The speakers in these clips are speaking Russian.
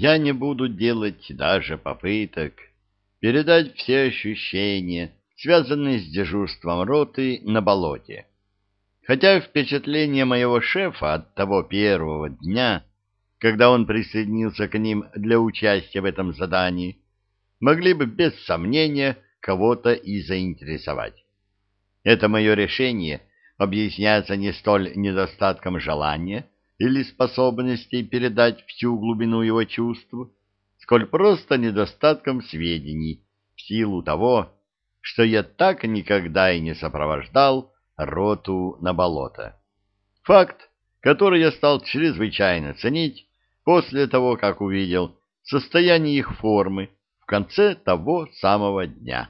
я не буду делать даже попыток передать все ощущения, связанные с дежурством роты на болоте. Хотя впечатление моего шефа от того первого дня, когда он присоединился к ним для участия в этом задании, могли бы без сомнения кого-то и заинтересовать. Это мое решение объясняется не столь недостатком желания или способностей передать всю глубину его чувств, сколь просто недостатком сведений в силу того, что я так никогда и не сопровождал роту на болото. Факт, который я стал чрезвычайно ценить после того, как увидел состояние их формы в конце того самого дня.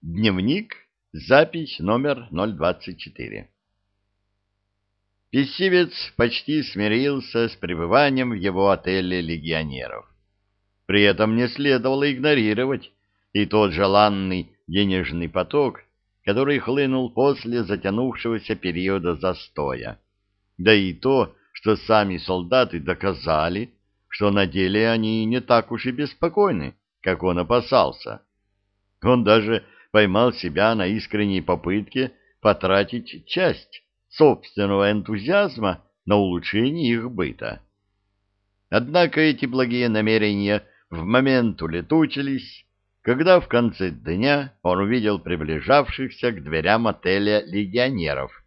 Дневник, запись номер 024. Песивец почти смирился с пребыванием в его отеле легионеров. При этом не следовало игнорировать и тот желанный денежный поток, который хлынул после затянувшегося периода застоя. Да и то, что сами солдаты доказали, что на деле они не так уж и беспокойны, как он опасался. Он даже поймал себя на искренней попытке потратить часть собственного энтузиазма на улучшение их быта. Однако эти благие намерения в момент улетучились, когда в конце дня он увидел приближавшихся к дверям отеля легионеров,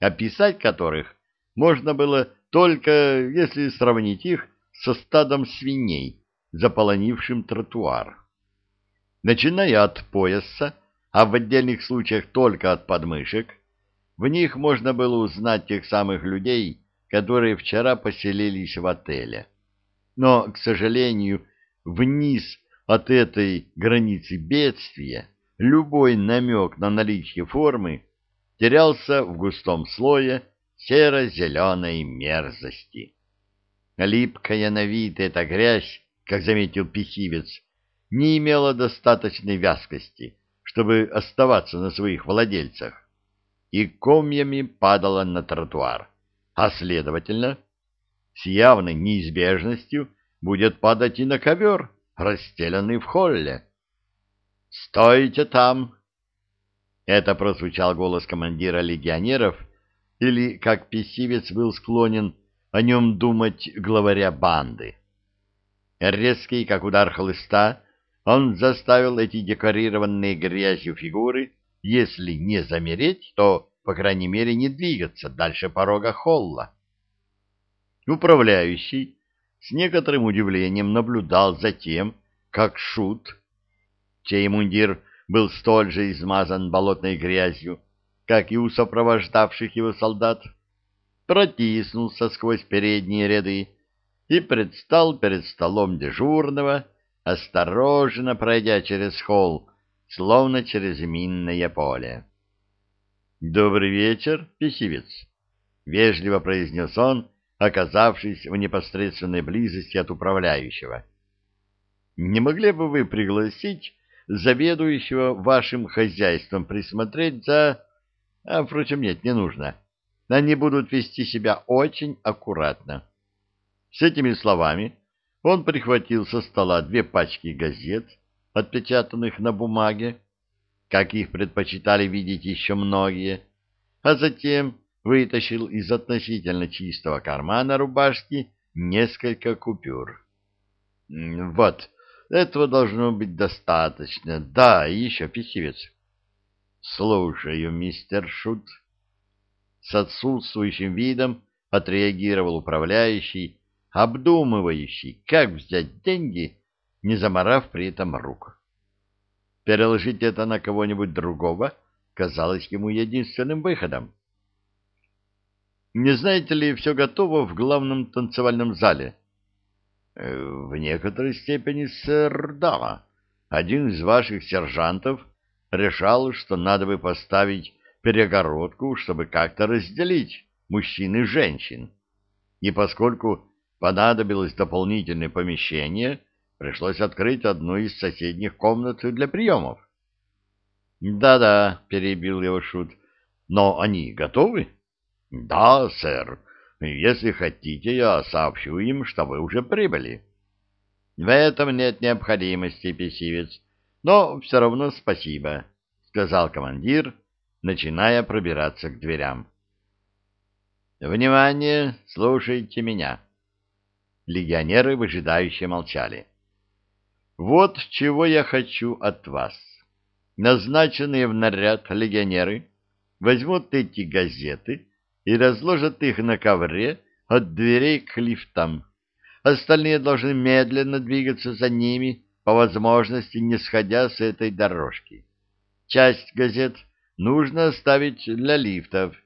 описать которых можно было только если сравнить их со стадом свиней, заполонившим тротуар. Начиная от пояса, а в отдельных случаях только от подмышек, в них можно было узнать тех самых людей, которые вчера поселились в отеле. Но, к сожалению, вниз от этой границы бедствия любой намек на наличие формы терялся в густом слое серо-зеленой мерзости. Липкая на вид эта грязь, как заметил писивец, не имела достаточной вязкости, чтобы оставаться на своих владельцах, и комьями падала на тротуар, а, следовательно, с явной неизбежностью будет падать и на ковер, расстеленный в холле. «Стойте там!» Это прозвучал голос командира легионеров, или, как писивец был склонен о нем думать главаря банды. Резкий, как удар хлыста, он заставил эти декорированные грязью фигуры, если не замереть, то, по крайней мере, не двигаться дальше порога холла. Управляющий с некоторым удивлением наблюдал за тем, как Шут, чей мундир был столь же измазан болотной грязью, как и у сопровождавших его солдат, протиснулся сквозь передние ряды и предстал перед столом дежурного, осторожно пройдя через холл, словно через минное поле. «Добрый вечер, писивец!» — вежливо произнес он, оказавшись в непосредственной близости от управляющего. «Не могли бы вы пригласить заведующего вашим хозяйством присмотреть за... А, впрочем, нет, не нужно. Они будут вести себя очень аккуратно». С этими словами он прихватил со стола две пачки газет, отпечатанных на бумаге, как их предпочитали видеть еще многие, а затем вытащил из относительно чистого кармана рубашки несколько купюр. Вот, этого должно быть достаточно. Да, и еще писевец. Слушаю, мистер Шут. С отсутствующим видом отреагировал управляющий, обдумывающий, как взять деньги, не заморав при этом рук. Переложить это на кого-нибудь другого казалось ему единственным выходом. Не знаете ли, все готово в главном танцевальном зале? Э, в некоторой степени, сэр, да. Один из ваших сержантов решал, что надо бы поставить перегородку, чтобы как-то разделить мужчин и женщин. И поскольку понадобилось дополнительное помещение, пришлось открыть одну из соседних комнат для приемов. «Да-да», — перебил его Шут, — «но они готовы?» Да, сэр. Если хотите, я сообщу им, что вы уже прибыли. В этом нет необходимости, писивец, но все равно спасибо, — сказал командир, начиная пробираться к дверям. «Внимание! Слушайте меня!» Легионеры выжидающе молчали. «Вот чего я хочу от вас. Назначенные в наряд легионеры возьмут эти газеты и разложат их на ковре от дверей к лифтам. Остальные должны медленно двигаться за ними, по возможности не сходя с этой дорожки. Часть газет нужно оставить для лифтов»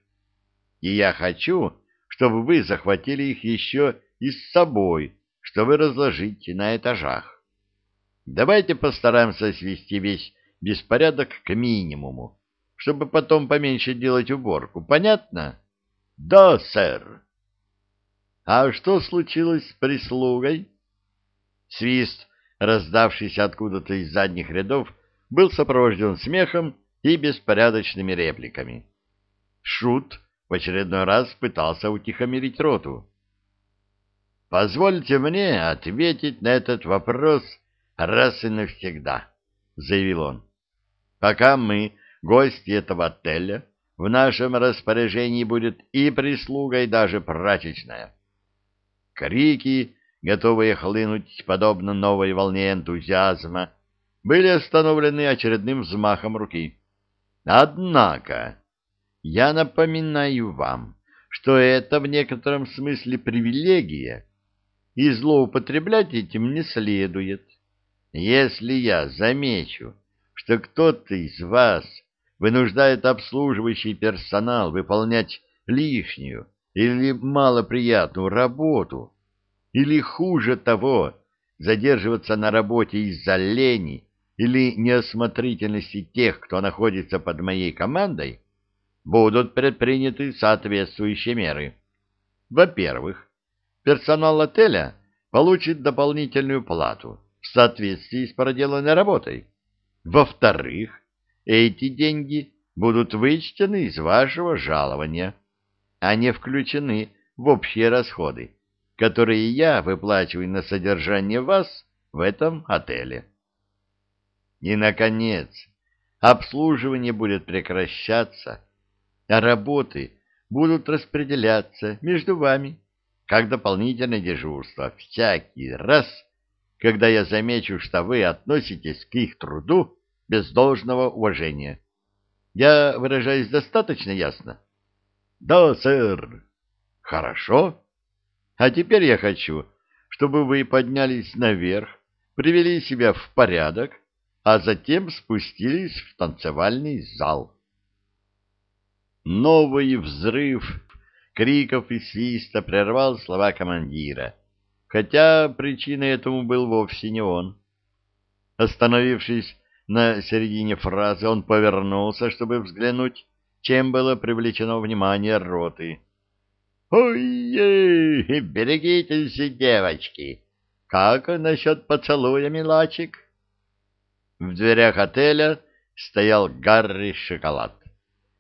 и я хочу, чтобы вы захватили их еще и с собой, что вы разложите на этажах. Давайте постараемся свести весь беспорядок к минимуму, чтобы потом поменьше делать уборку. Понятно? Да, сэр. А что случилось с прислугой? Свист, раздавшийся откуда-то из задних рядов, был сопровожден смехом и беспорядочными репликами. Шут в очередной раз пытался утихомирить роту. «Позвольте мне ответить на этот вопрос раз и навсегда», — заявил он. «Пока мы, гости этого отеля, в нашем распоряжении будет и прислуга, и даже прачечная. Крики, готовые хлынуть подобно новой волне энтузиазма, были остановлены очередным взмахом руки. Однако я напоминаю вам, что это в некотором смысле привилегия, и злоупотреблять этим не следует. Если я замечу, что кто-то из вас вынуждает обслуживающий персонал выполнять лишнюю или малоприятную работу, или, хуже того, задерживаться на работе из-за лени или неосмотрительности тех, кто находится под моей командой, будут предприняты соответствующие меры. Во-первых, персонал отеля получит дополнительную плату в соответствии с проделанной работой. Во-вторых, эти деньги будут вычтены из вашего жалования, а не включены в общие расходы, которые я выплачиваю на содержание вас в этом отеле. И, наконец, обслуживание будет прекращаться а работы будут распределяться между вами, как дополнительное дежурство, всякий раз, когда я замечу, что вы относитесь к их труду без должного уважения. Я выражаюсь достаточно ясно? Да, сэр. Хорошо. А теперь я хочу, чтобы вы поднялись наверх, привели себя в порядок, а затем спустились в танцевальный зал. Новый взрыв криков и свиста прервал слова командира, хотя причиной этому был вовсе не он. Остановившись на середине фразы, он повернулся, чтобы взглянуть, чем было привлечено внимание роты. «Ой-ей, берегитесь, девочки! Как насчет поцелуя, милачик?» В дверях отеля стоял Гарри Шоколад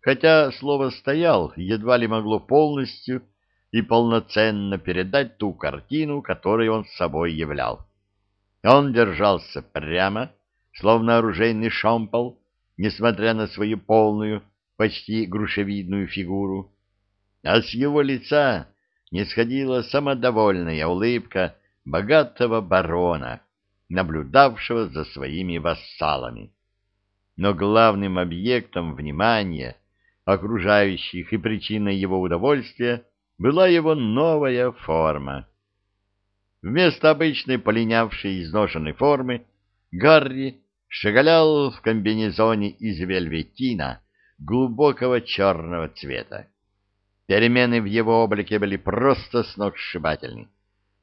хотя слово «стоял» едва ли могло полностью и полноценно передать ту картину, которую он собой являл. Он держался прямо, словно оружейный шомпол, несмотря на свою полную, почти грушевидную фигуру, а с его лица не сходила самодовольная улыбка богатого барона, наблюдавшего за своими вассалами. Но главным объектом внимания окружающих, и причиной его удовольствия была его новая форма. Вместо обычной полинявшей изношенной формы Гарри шагалял в комбинезоне из вельветина глубокого черного цвета. Перемены в его облике были просто сногсшибательны,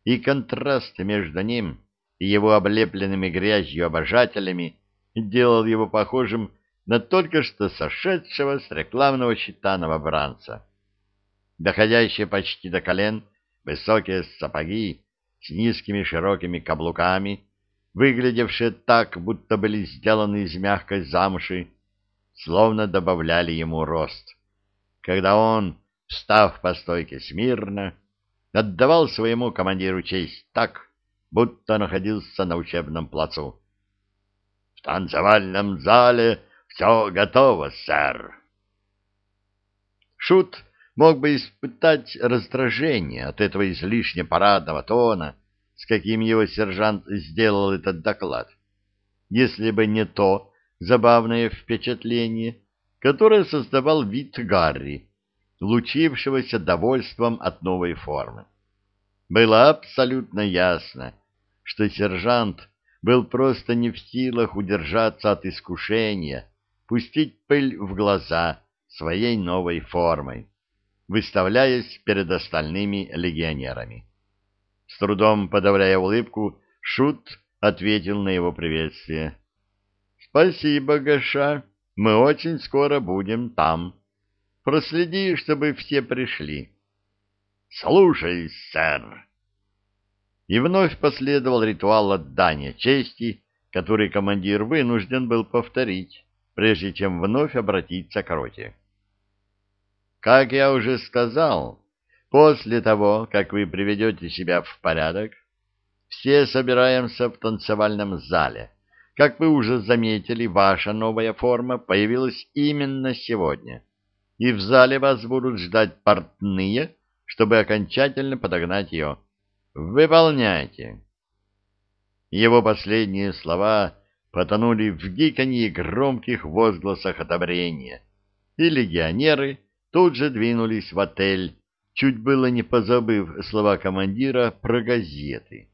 и контраст между ним и его облепленными грязью обожателями делал его похожим на только что сошедшего с рекламного щита новобранца. Доходящие почти до колен высокие сапоги с низкими широкими каблуками, выглядевшие так, будто были сделаны из мягкой замши, словно добавляли ему рост. Когда он, встав по стойке смирно, отдавал своему командиру честь так, будто находился на учебном плацу. — В танцевальном зале все готово, сэр. Шут мог бы испытать раздражение от этого излишне парадного тона, с каким его сержант сделал этот доклад, если бы не то забавное впечатление, которое создавал вид Гарри, лучившегося довольством от новой формы. Было абсолютно ясно, что сержант был просто не в силах удержаться от искушения пустить пыль в глаза своей новой формой, выставляясь перед остальными легионерами. С трудом подавляя улыбку, Шут ответил на его приветствие. — Спасибо, Гаша, мы очень скоро будем там. Проследи, чтобы все пришли. — Слушай, сэр. И вновь последовал ритуал отдания чести, который командир вынужден был повторить, прежде чем вновь обратиться к роте. Как я уже сказал, после того, как вы приведете себя в порядок, все собираемся в танцевальном зале. Как вы уже заметили, ваша новая форма появилась именно сегодня, и в зале вас будут ждать портные, чтобы окончательно подогнать ее. Выполняйте. Его последние слова потонули в гиканье громких возгласах одобрения, и легионеры тут же двинулись в отель, чуть было не позабыв слова командира про газеты.